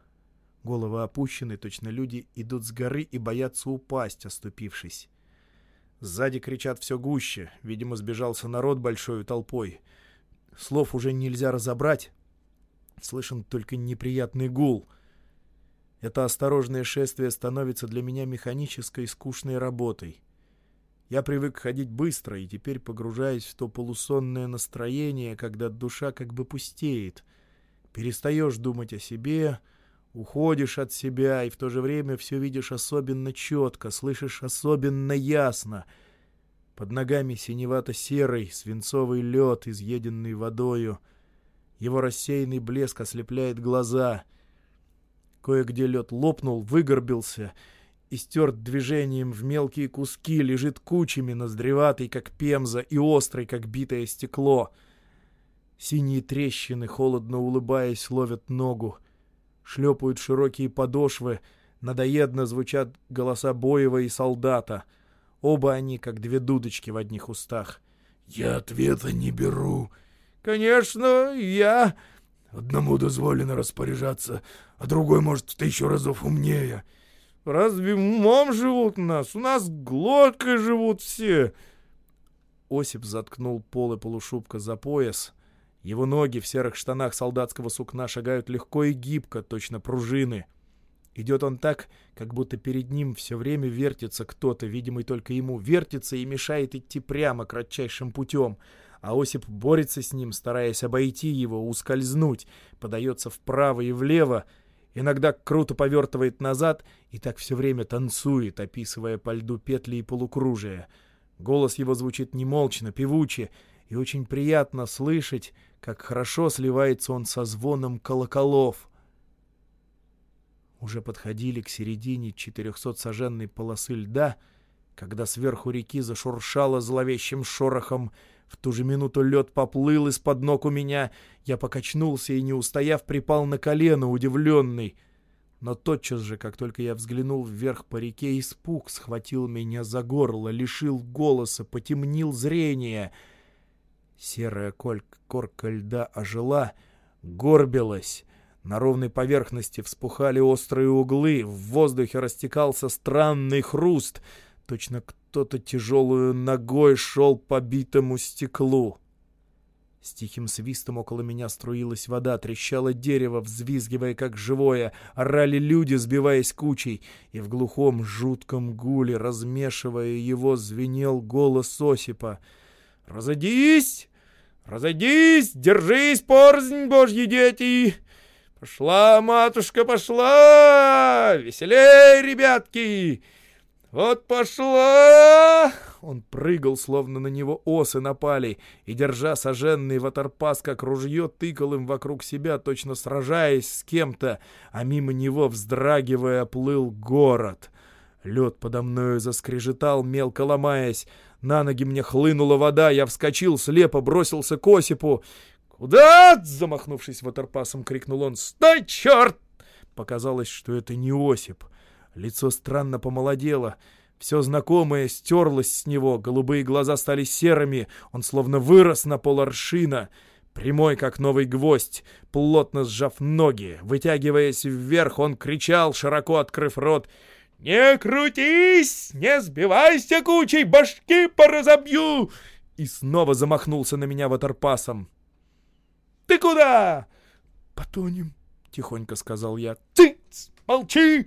A: Головы опущены, точно люди идут с горы и боятся упасть, оступившись. Сзади кричат все гуще, видимо, сбежался народ большой толпой. Слов уже нельзя разобрать, слышен только неприятный гул. Это осторожное шествие становится для меня механической скучной работой. Я привык ходить быстро и теперь погружаюсь в то полусонное настроение, когда душа как бы пустеет. Перестаешь думать о себе, — Уходишь от себя и в то же время все видишь особенно четко, слышишь особенно ясно. Под ногами синевато-серый свинцовый лед, изъеденный водою. Его рассеянный блеск ослепляет глаза. Кое-где лед лопнул, выгорбился и стерт движением в мелкие куски, лежит кучами, ноздреватый, как пемза, и острый, как битое стекло. Синие трещины, холодно улыбаясь, ловят ногу шлепают широкие подошвы, надоедно звучат голоса Боева и солдата. Оба они, как две дудочки в одних устах.
B: «Я ответа не беру».
C: «Конечно, я...»
B: «Одному дозволено распоряжаться, а другой, может, в тысячу разов умнее».
C: «Разве умом живут у нас? У нас глоткой живут все!»
A: Осип заткнул полы полушубка за пояс — его ноги в серых штанах солдатского сукна шагают легко и гибко, точно пружины. Идет он так, как будто перед ним все время вертится кто-то, видимый только ему, вертится и мешает идти прямо кратчайшим путем. А Осип борется с ним, стараясь обойти его, ускользнуть, подается вправо и влево, иногда круто повертывает назад и так все время танцует, описывая по льду петли и полукружия. Голос его звучит немолчно, певуче, и очень приятно слышать, как хорошо сливается он со звоном колоколов. Уже подходили к середине четырехсотсаженной полосы льда, когда сверху реки зашуршало зловещим шорохом. В ту же минуту лед поплыл из-под ног у меня. Я покачнулся и, не устояв, припал на колено, удивленный. Но тотчас же, как только я взглянул вверх по реке, испуг схватил меня за горло, лишил голоса, потемнил зрение — Серая корка льда ожила, горбилась. На ровной поверхности вспухали острые углы, в воздухе растекался странный хруст. Точно кто-то тяжелую ногой шел по битому стеклу. С тихим свистом около меня струилась вода, трещало дерево, взвизгивая как живое, орали люди, сбиваясь кучей, и в глухом жутком гуле, размешивая его, звенел голос Осипа — «Разойдись! Разойдись! Держись, порзнь, божьи дети! Пошла, матушка, пошла! Веселей, ребятки! Вот пошла!» Он прыгал, словно на него осы напали, и, держа соженный ватерпас, как ружье, тыкал им вокруг себя, точно сражаясь с кем-то, а мимо него, вздрагивая, плыл город. Лед подо мною заскрежетал, мелко ломаясь. На ноги мне хлынула вода, я вскочил, слепо бросился к Осипу. «Куда?» — замахнувшись ватерпасом, крикнул он. «Стой, черт!» Показалось, что это не Осип. Лицо странно помолодело. Все знакомое стерлось с него, голубые глаза стали серыми, он словно вырос на поларшина. Прямой, как новый гвоздь, плотно сжав ноги, вытягиваясь вверх, он кричал, широко открыв рот — «Не крутись! Не сбивайся кучей! Башки поразобью!» И снова замахнулся на меня ватерпасом. «Ты куда?»
B: «Потонем,
A: тихонько сказал я.
C: «Ты молчи!»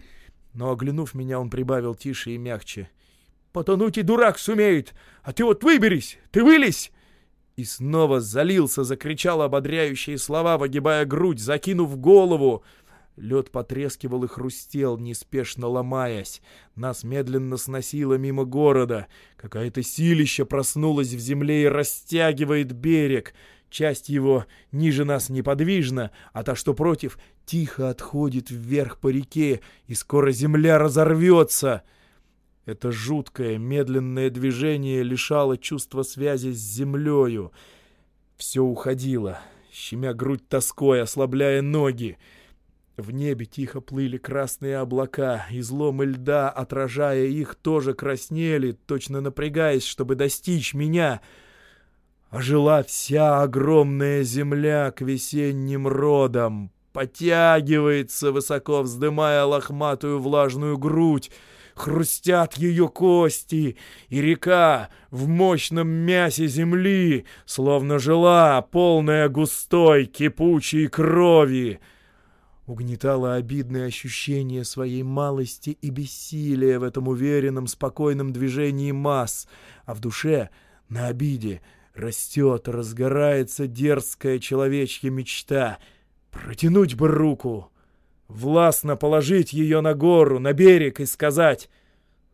A: Но, оглянув меня, он прибавил тише и мягче.
C: «Потонуть и дурак сумеет, а ты вот выберись, ты вылезь!»
A: И снова залился, закричал ободряющие слова, выгибая грудь, закинув голову. Лед потрескивал и хрустел, неспешно ломаясь. Нас медленно сносило мимо города. Какая-то силища проснулась в земле и растягивает берег. Часть его ниже нас неподвижна, а та, что против, тихо отходит вверх по реке, и скоро земля разорвется. Это жуткое, медленное движение лишало чувства связи с землею. Все уходило, щемя грудь тоской, ослабляя ноги. В небе тихо плыли красные облака, изломы льда, отражая их, тоже краснели, точно напрягаясь, чтобы достичь меня. Ожила вся огромная земля к весенним родам, потягивается, высоко вздымая лохматую влажную грудь, хрустят ее кости, и река в мощном мясе земли, словно жила, полная густой кипучей крови угнетало обидное ощущение своей малости и бессилия в этом уверенном, спокойном движении масс, а в душе, на обиде, растет, разгорается дерзкая человечья мечта — протянуть бы руку, властно положить ее на гору, на берег и сказать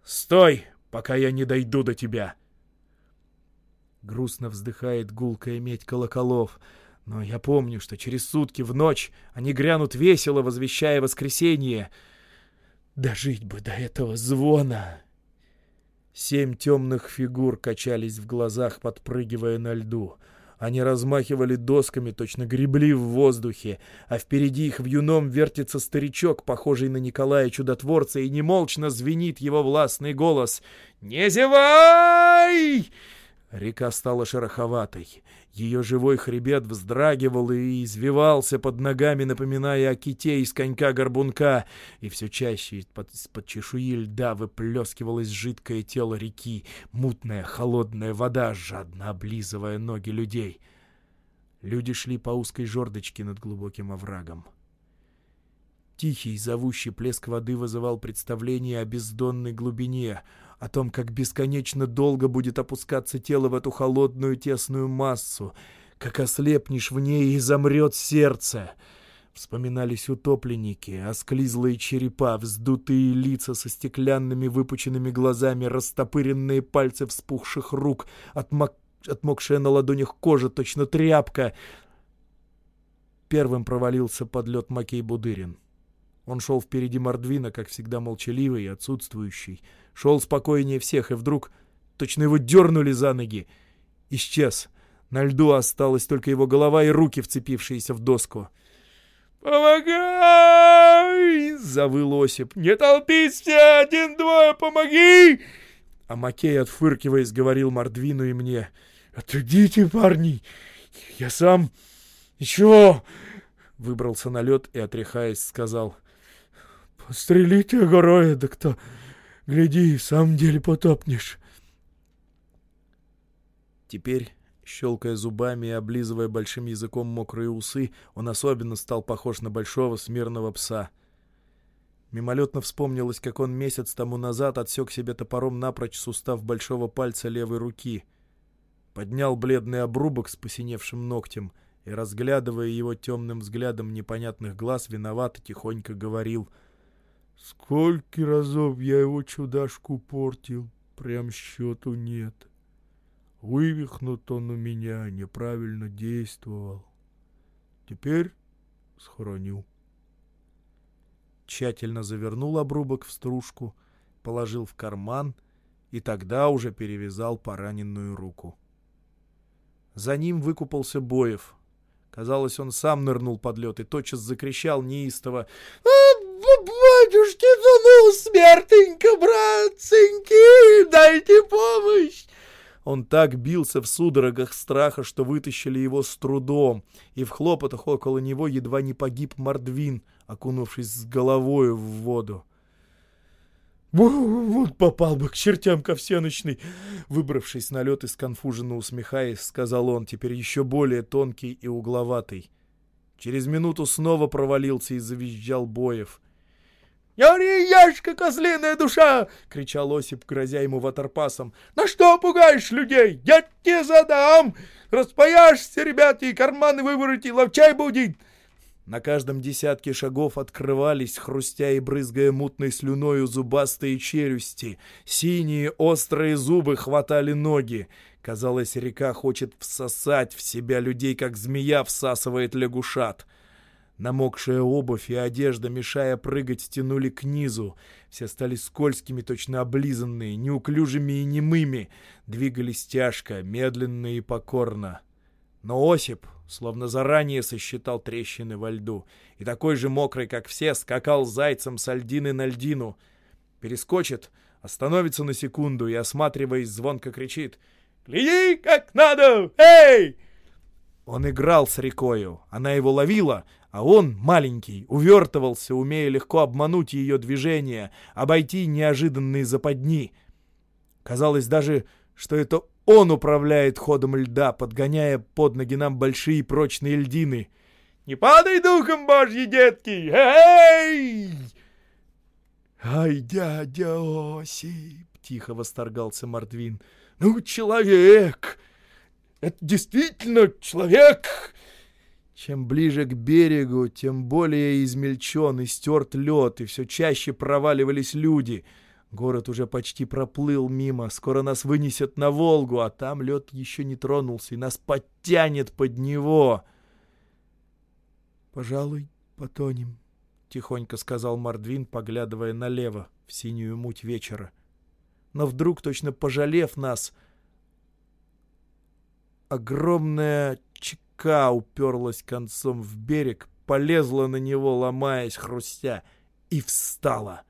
A: «Стой, пока я не дойду до тебя!» Грустно вздыхает гулкая медь колоколов — но я помню, что через сутки в ночь они грянут весело, возвещая воскресенье. Дожить бы до этого звона! Семь темных фигур качались в глазах, подпрыгивая на льду. Они размахивали досками, точно гребли в воздухе, а впереди их в юном вертится старичок, похожий на Николая Чудотворца, и немолчно звенит его властный голос «Не зевай!» Река стала шероховатой. Ее живой хребет вздрагивал и извивался под ногами, напоминая о ките из конька-горбунка, и все чаще из-под, из чешуи льда выплескивалось жидкое тело реки, мутная холодная вода, жадно облизывая ноги людей. Люди шли по узкой жердочке над глубоким оврагом. Тихий, зовущий плеск воды вызывал представление о бездонной глубине — о том, как бесконечно долго будет опускаться тело в эту холодную тесную массу, как ослепнешь в ней и замрет сердце. Вспоминались утопленники, осклизлые черепа, вздутые лица со стеклянными выпученными глазами, растопыренные пальцы вспухших рук, отмок... отмокшая на ладонях кожа, точно тряпка. Первым провалился под лед Макей Будырин. Он шел впереди Мордвина, как всегда молчаливый и отсутствующий. Шел спокойнее всех, и вдруг точно его дернули за ноги. Исчез. На льду осталась только его голова и руки, вцепившиеся в доску.
C: «Помогай!» — завыл Осип. «Не толпись все! Один-двое, помоги!»
A: А Макей, отфыркиваясь, говорил Мордвину и мне. «Отойдите, парни! Я сам... Ничего!» Выбрался на лед и, отряхаясь, сказал. «Пострелите горой, да кто Гляди, в самом деле потопнешь. Теперь, щелкая зубами и облизывая большим языком мокрые усы, он особенно стал похож на большого смирного пса. Мимолетно вспомнилось, как он месяц тому назад отсек себе топором напрочь сустав большого пальца левой руки. Поднял бледный обрубок с посиневшим ногтем и, разглядывая его темным взглядом непонятных глаз, виновато тихонько говорил — Сколько разов я его чудашку портил, прям счету нет. Вывихнут он у меня, неправильно действовал. Теперь схороню. Тщательно завернул обрубок в стружку, положил в карман и тогда уже перевязал пораненную руку. За ним выкупался Боев. Казалось, он сам нырнул под лед и тотчас закричал неистово
C: батюшки, ну, смертенько, братценьки, дайте помощь!»
A: Он так бился в судорогах страха, что вытащили его с трудом, и в хлопотах около него едва не погиб Мордвин, окунувшись с головой в воду. «Вот попал бы к чертям ко всеночной!» Выбравшись на лед и сконфуженно усмехаясь, сказал он, теперь еще более тонкий и угловатый. Через минуту снова провалился и завизжал Боев.
C: «Не ори, Яшка, козлиная душа!» — кричал Осип, грозя ему ватерпасом. «На что пугаешь людей? Я тебе задам! Распояшься, ребята, и карманы выворoti, ловчай будет!»
A: На каждом десятке шагов открывались, хрустя и брызгая мутной слюною зубастые челюсти. Синие острые зубы хватали ноги. Казалось, река хочет всосать в себя людей, как змея всасывает лягушат. Намокшая обувь и одежда, мешая прыгать, стянули к низу. Все стали скользкими, точно облизанные, неуклюжими и немыми. Двигались тяжко, медленно и покорно. Но Осип, словно заранее сосчитал трещины во льду, и такой же мокрый, как все, скакал зайцем с льдины на льдину. Перескочит, остановится на секунду и, осматриваясь, звонко кричит «Гляди, как надо! Эй!» Он играл с рекою, она его ловила, а он, маленький, увертывался, умея легко обмануть ее движения, обойти неожиданные западни. Казалось даже, что это он управляет ходом льда, подгоняя под ноги нам большие прочные льдины.
C: «Не падай духом, божьи детки! Эй!»
B: «Ай, дядя Осип!» — тихо восторгался Мордвин.
C: «Ну, человек! Это действительно человек!»
A: Чем ближе к берегу, тем более измельчен и стерт лед, и все чаще проваливались люди. Город уже почти проплыл мимо, скоро нас вынесет на Волгу, а там лед еще не тронулся, и нас подтянет под него.
B: «Пожалуй, потонем», — тихонько сказал Мордвин, поглядывая налево, в синюю муть вечера.
A: Но вдруг, точно пожалев нас, огромная чека уперлась концом в берег, полезла на него, ломаясь, хрустя, и встала.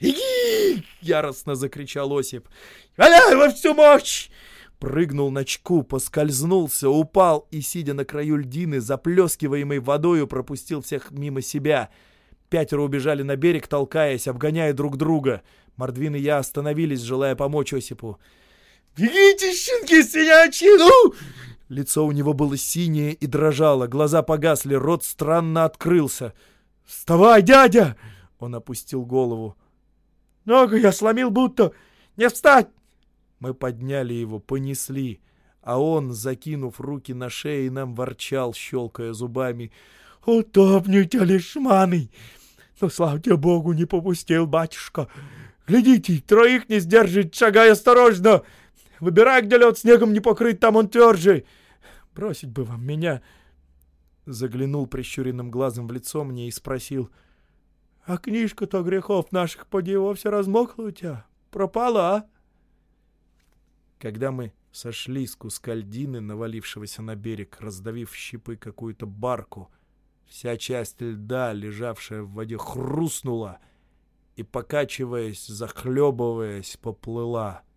C: «Беги!» — яростно закричал Осип. «Валяй во всю мощь!»
A: Прыгнул на чку, поскользнулся, упал и, сидя на краю льдины, заплескиваемой водою, пропустил всех мимо себя. Пятеро убежали на берег, толкаясь, обгоняя друг друга. Мордвин и я остановились, желая помочь Осипу.
C: «Бегите, щенки синячьи, ну!»
A: Лицо у него было синее и дрожало, глаза погасли, рот странно открылся.
C: «Вставай, дядя!»
A: Он опустил голову.
C: «Ногу я сломил будто! Не встать!»
A: Мы подняли его, понесли, а он, закинув руки на шею, нам ворчал, щелкая зубами.
C: «Утопните, лишманы! Ну, слава тебе Богу, не попустил батюшка! Глядите, троих не сдержит, шагай осторожно! Выбирай, где лед снегом не покрыт, там он тверже! Бросить бы вам меня!»
A: Заглянул прищуренным глазом в лицо мне и спросил.
C: «А книжка-то грехов наших, поди, вовсе размокла у тебя? Пропала, а?»
A: Когда мы сошли с куска льдины, навалившегося на берег, раздавив щипы какую-то барку, вся часть льда, лежавшая в воде, хрустнула и, покачиваясь, захлебываясь, поплыла. —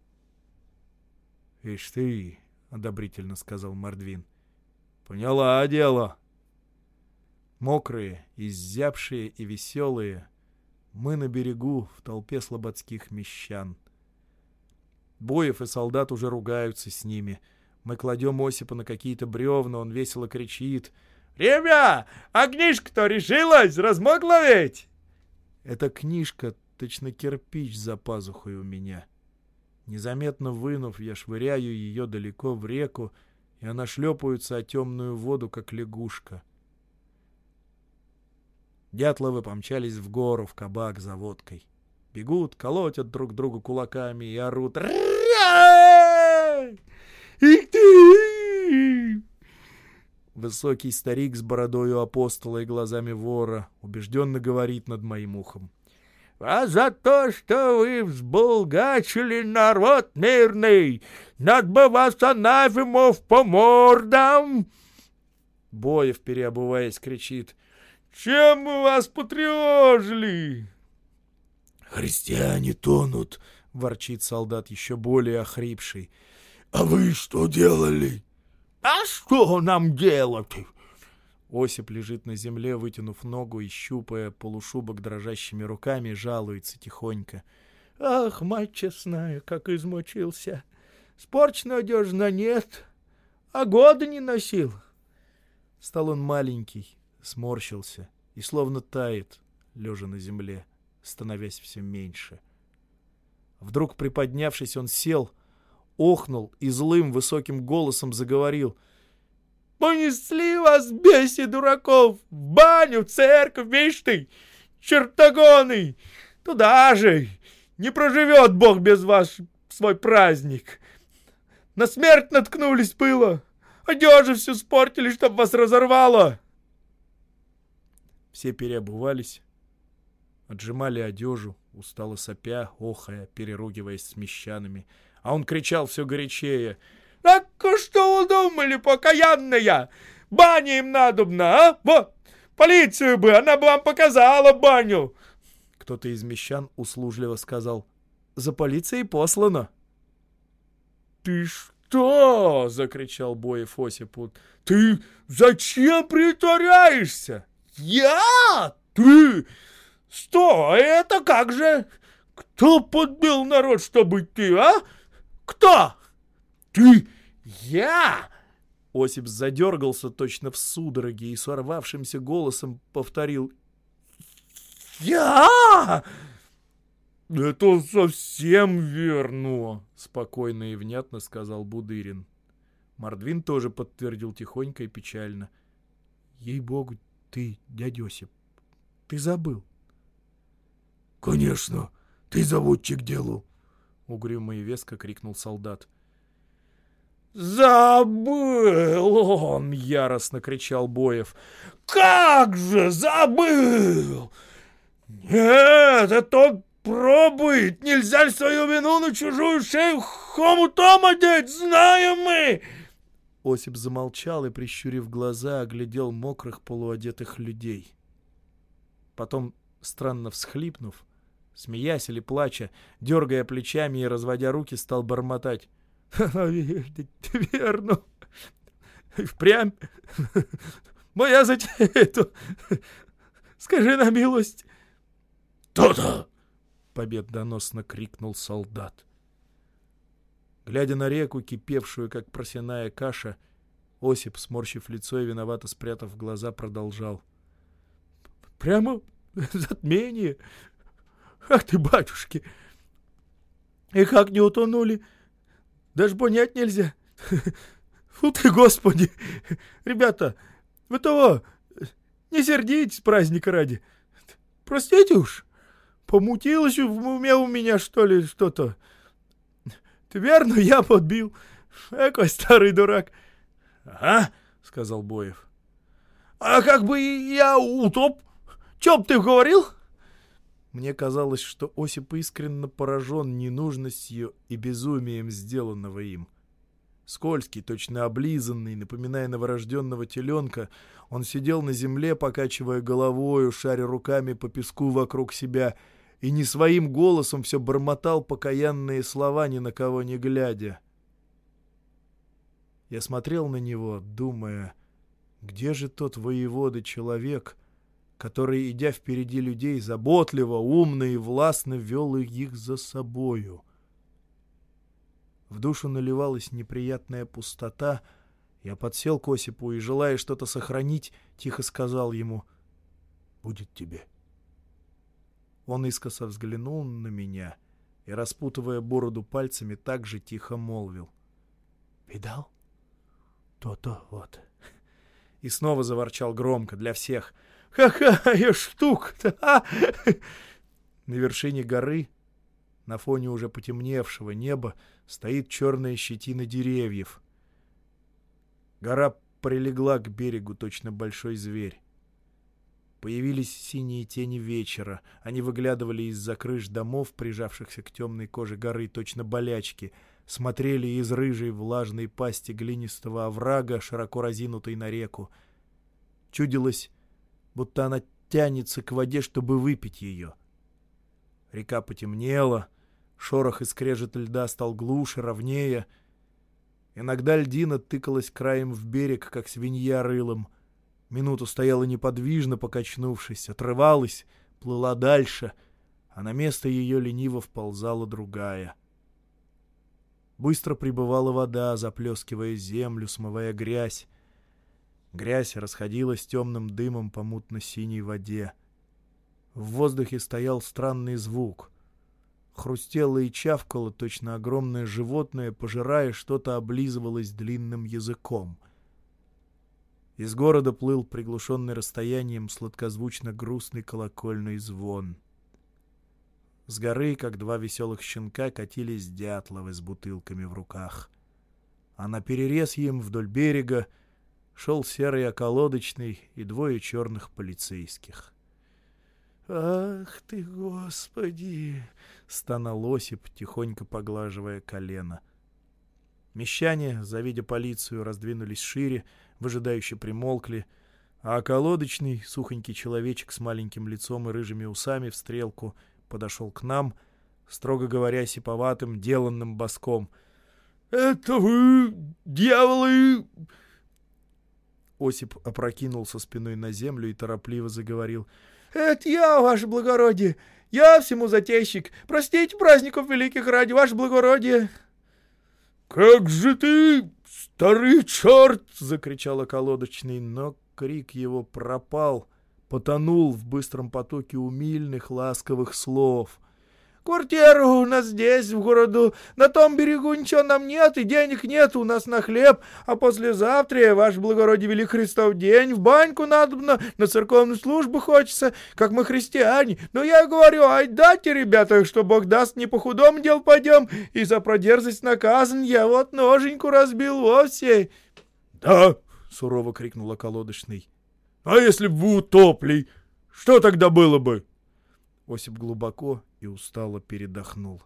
A: Ишь ты, — одобрительно сказал Мордвин, — поняла дело. Мокрые, изябшие и веселые, мы на берегу в толпе слободских мещан — Боев и солдат уже ругаются с ними. Мы кладем Осипа на какие-то бревна, он весело кричит.
C: «Ребя, а книжка-то решилась, размокла ведь?»
A: Эта книжка точно кирпич за пазухой у меня. Незаметно вынув, я швыряю ее далеко в реку, и она шлепается о темную воду, как лягушка. Дятловы помчались в гору, в кабак за водкой. Бегут, колотят друг друга кулаками и орут.
C: «Их ты!»
A: Высокий старик с бородою апостола и глазами вора убежденно говорит над моим ухом.
C: «А за то, что вы взболгачили народ мирный, надо бы вас анафемов по мордам!»
A: Боев, переобуваясь, кричит.
C: «Чем мы вас потревожили?»
B: «Христиане тонут!»
A: — ворчит солдат, еще более охрипший.
B: «А вы что делали?»
C: «А что нам делать?»
A: Осип лежит на земле, вытянув ногу и, щупая полушубок дрожащими руками, жалуется тихонько.
C: «Ах, мать честная, как измучился! Спорчной одежды нет, а года не носил.
A: Стал он маленький, сморщился и словно тает, лежа на земле, становясь все меньше. Вдруг приподнявшись, он сел, охнул и злым высоким голосом заговорил. «Понесли вас, беси дураков, в баню, церковь, видишь ты, чертогоны! Туда же! Не проживет Бог без вас свой праздник! На смерть наткнулись было!» Одежу всю спортили, чтоб вас разорвало!» Все переобувались, отжимали одежу, устало сопя, охая, переругиваясь с мещанами. А он кричал все горячее. «Так что вы думали, покаянная? Баня им надобна, а? Вот, полицию бы, она бы вам показала баню!» Кто-то из мещан услужливо сказал. «За полицией послано». «Ты что?» — закричал Боев Осипу. «Ты зачем притворяешься? Я? Ты? Что? Это как же? Кто подбил народ, чтобы ты, а? Кто? Ты? Я?» Осип задергался точно в судороге и сорвавшимся голосом повторил «Я!» «Это совсем верно!» — спокойно и внятно сказал Будырин. Мордвин тоже подтвердил тихонько и печально. «Ей-богу, ты, дядя Осип, ты забыл».
B: «Конечно, ты заводчик делу!»
A: — угрюмо и веско крикнул солдат.
C: «Забыл он!» — яростно кричал Боев. «Как же забыл! Нет, это Пробует! Нельзя ли свою вину на чужую шею хомутом одеть? Знаем мы!»
A: Осип замолчал и, прищурив глаза, оглядел мокрых полуодетых людей. Потом, странно всхлипнув, смеясь или плача, дергая плечами и разводя руки, стал бормотать. «Верно! Впрямь! Моя затея эту! Скажи на милость!»
B: «То-то!»
A: — победоносно крикнул солдат. Глядя на реку, кипевшую, как просяная каша, Осип, сморщив лицо и виновато спрятав глаза, продолжал. — Прямо затмение! Ах ты, батюшки! И как не утонули! Даже понять нельзя! Фу ты, господи! Ребята, вы того, не сердитесь праздника ради! Простите уж! — Помутилось в уме у меня, что ли, что-то? Ты верно, я подбил. Экой старый дурак. — Ага, — сказал Боев. — А как бы я утоп? Чё б ты говорил? Мне казалось, что Осип искренне поражен ненужностью и безумием сделанного им. Скользкий, точно облизанный, напоминая новорожденного теленка, он сидел на земле, покачивая головою, шаря руками по песку вокруг себя — и не своим голосом все бормотал покаянные слова, ни на кого не глядя. Я смотрел на него, думая, где же тот воевода-человек, который, идя впереди людей, заботливо, умно и властно вел их за собою. В душу наливалась неприятная пустота. Я подсел к Осипу и, желая что-то сохранить, тихо сказал ему «Будет тебе». Он искоса взглянул на меня и, распутывая бороду пальцами, так же тихо молвил. «Видал? То-то вот». И снова заворчал громко для всех. «Какая штука-то, а!» На вершине горы, на фоне уже потемневшего неба, стоит черная щетина деревьев. Гора прилегла к берегу, точно большой зверь. Появились синие тени вечера. Они выглядывали из-за крыш домов, прижавшихся к темной коже горы, точно болячки, смотрели из рыжей влажной пасти глинистого оврага, широко разинутой на реку. Чудилось, будто она тянется к воде, чтобы выпить ее. Река потемнела, шорох и скрежет льда стал глуше, ровнее. Иногда льдина тыкалась краем в берег, как свинья рылом — Минуту стояла неподвижно, покачнувшись, отрывалась, плыла дальше, а на место ее лениво вползала другая. Быстро прибывала вода, заплескивая землю, смывая грязь. Грязь расходилась темным дымом по мутно-синей воде. В воздухе стоял странный звук. Хрустело и чавкало точно огромное животное, пожирая что-то облизывалось длинным языком. Из города плыл приглушенный расстоянием сладкозвучно грустный колокольный звон. С горы, как два веселых щенка, катились дятловы с бутылками в руках. А на перерез им вдоль берега шел серый околодочный и двое черных полицейских. «Ах ты, Господи!» — стонал Осип, тихонько поглаживая колено. Мещане, завидя полицию, раздвинулись шире, выжидающе примолкли, а околодочный, сухонький человечек с маленьким лицом и рыжими усами в стрелку подошел к нам, строго говоря, сиповатым, деланным боском. «Это вы, дьяволы!» Осип опрокинул со спиной на землю и торопливо заговорил — «Это я, ваше благородие! Я всему затейщик! Простите праздников великих ради, ваше благородие!»
C: «Как же ты, старый черт!» — закричал околодочный, но крик его пропал, потонул в быстром потоке умильных ласковых слов — Квартира у нас здесь, в городу. На том берегу ничего нам нет, и денег нет у нас на хлеб. А послезавтра, ваш благородие Велик Христов день, в баньку надобно, на церковную службу хочется, как мы христиане. Но я говорю, ай дайте, ребята, что Бог даст, не по худому делу пойдем, и за продерзость наказан я вот ноженьку разбил вовсе.
B: — Да, — сурово крикнул околодочный. — А если бы вы утопли, что тогда было бы?
A: Осип глубоко и устало передохнул.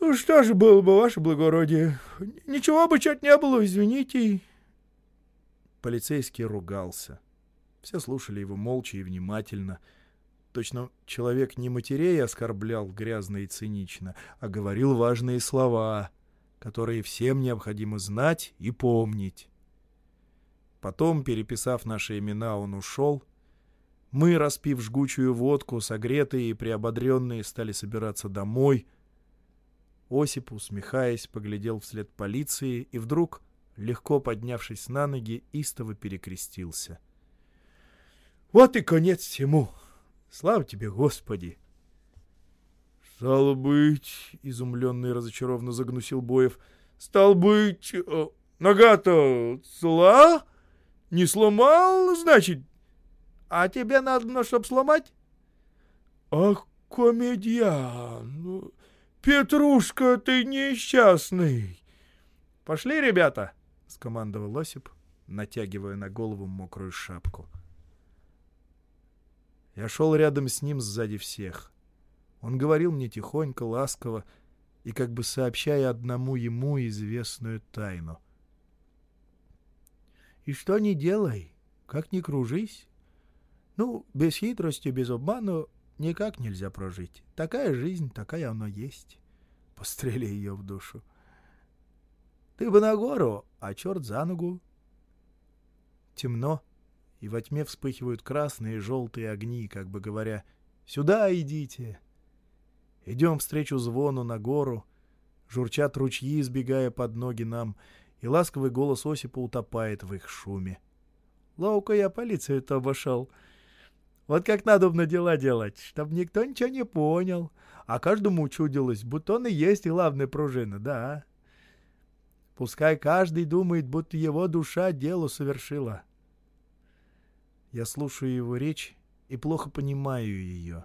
C: «Ну, — Что же было бы, ваше благородие? Ничего бы чуть не было, извините.
A: Полицейский ругался. Все слушали его молча и внимательно. Точно человек не матерей оскорблял грязно и цинично, а говорил важные слова, которые всем необходимо знать и помнить. Потом, переписав наши имена, он ушел — мы, распив жгучую водку, согретые и приободренные, стали собираться домой. Осип, усмехаясь, поглядел вслед полиции и вдруг, легко поднявшись на ноги, истово перекрестился.
C: — Вот и конец всему! Слава тебе, Господи!
B: — Стало быть, — изумленный и разочарованно загнусил Боев, — стал быть, э, нога-то цела? Не сломал, значит,
C: а тебе надо, ну, чтоб сломать?
B: Ах, комедиан, Петрушка, ты несчастный.
A: Пошли, ребята, скомандовал Осип, натягивая на голову мокрую шапку. Я шел рядом с ним сзади всех. Он говорил мне тихонько, ласково и как бы сообщая одному ему известную тайну. «И что не делай, как ни кружись, ну, без хитрости, без обмана никак нельзя прожить. Такая жизнь, такая она есть. Пострели ее в душу. Ты бы на гору, а черт за ногу. Темно, и во тьме вспыхивают красные и желтые огни, как бы говоря, «Сюда идите!» Идем встречу звону на гору, журчат ручьи, избегая под ноги нам, и ласковый голос Осипа утопает в их шуме. «Ловко я полицию-то обошел!» Вот как надобно дела делать, чтоб никто ничего не понял. А каждому чудилось, будто он и есть главная пружина, да. Пускай каждый думает, будто его душа дело совершила. Я слушаю его речь и плохо понимаю ее.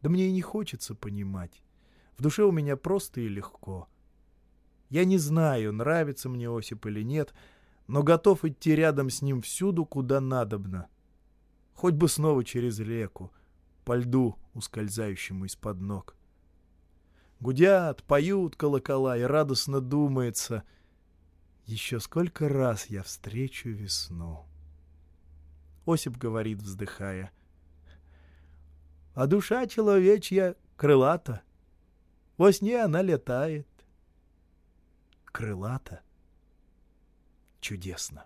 A: Да мне и не хочется понимать. В душе у меня просто и легко. Я не знаю, нравится мне Осип или нет, но готов идти рядом с ним всюду, куда надобно. Хоть бы снова через реку, по льду, ускользающему из-под ног. Гудят, поют колокола, и радостно думается. Еще сколько раз я встречу весну. Осип говорит, вздыхая. А душа человечья крылата. Во сне она летает. Крылата. Чудесно.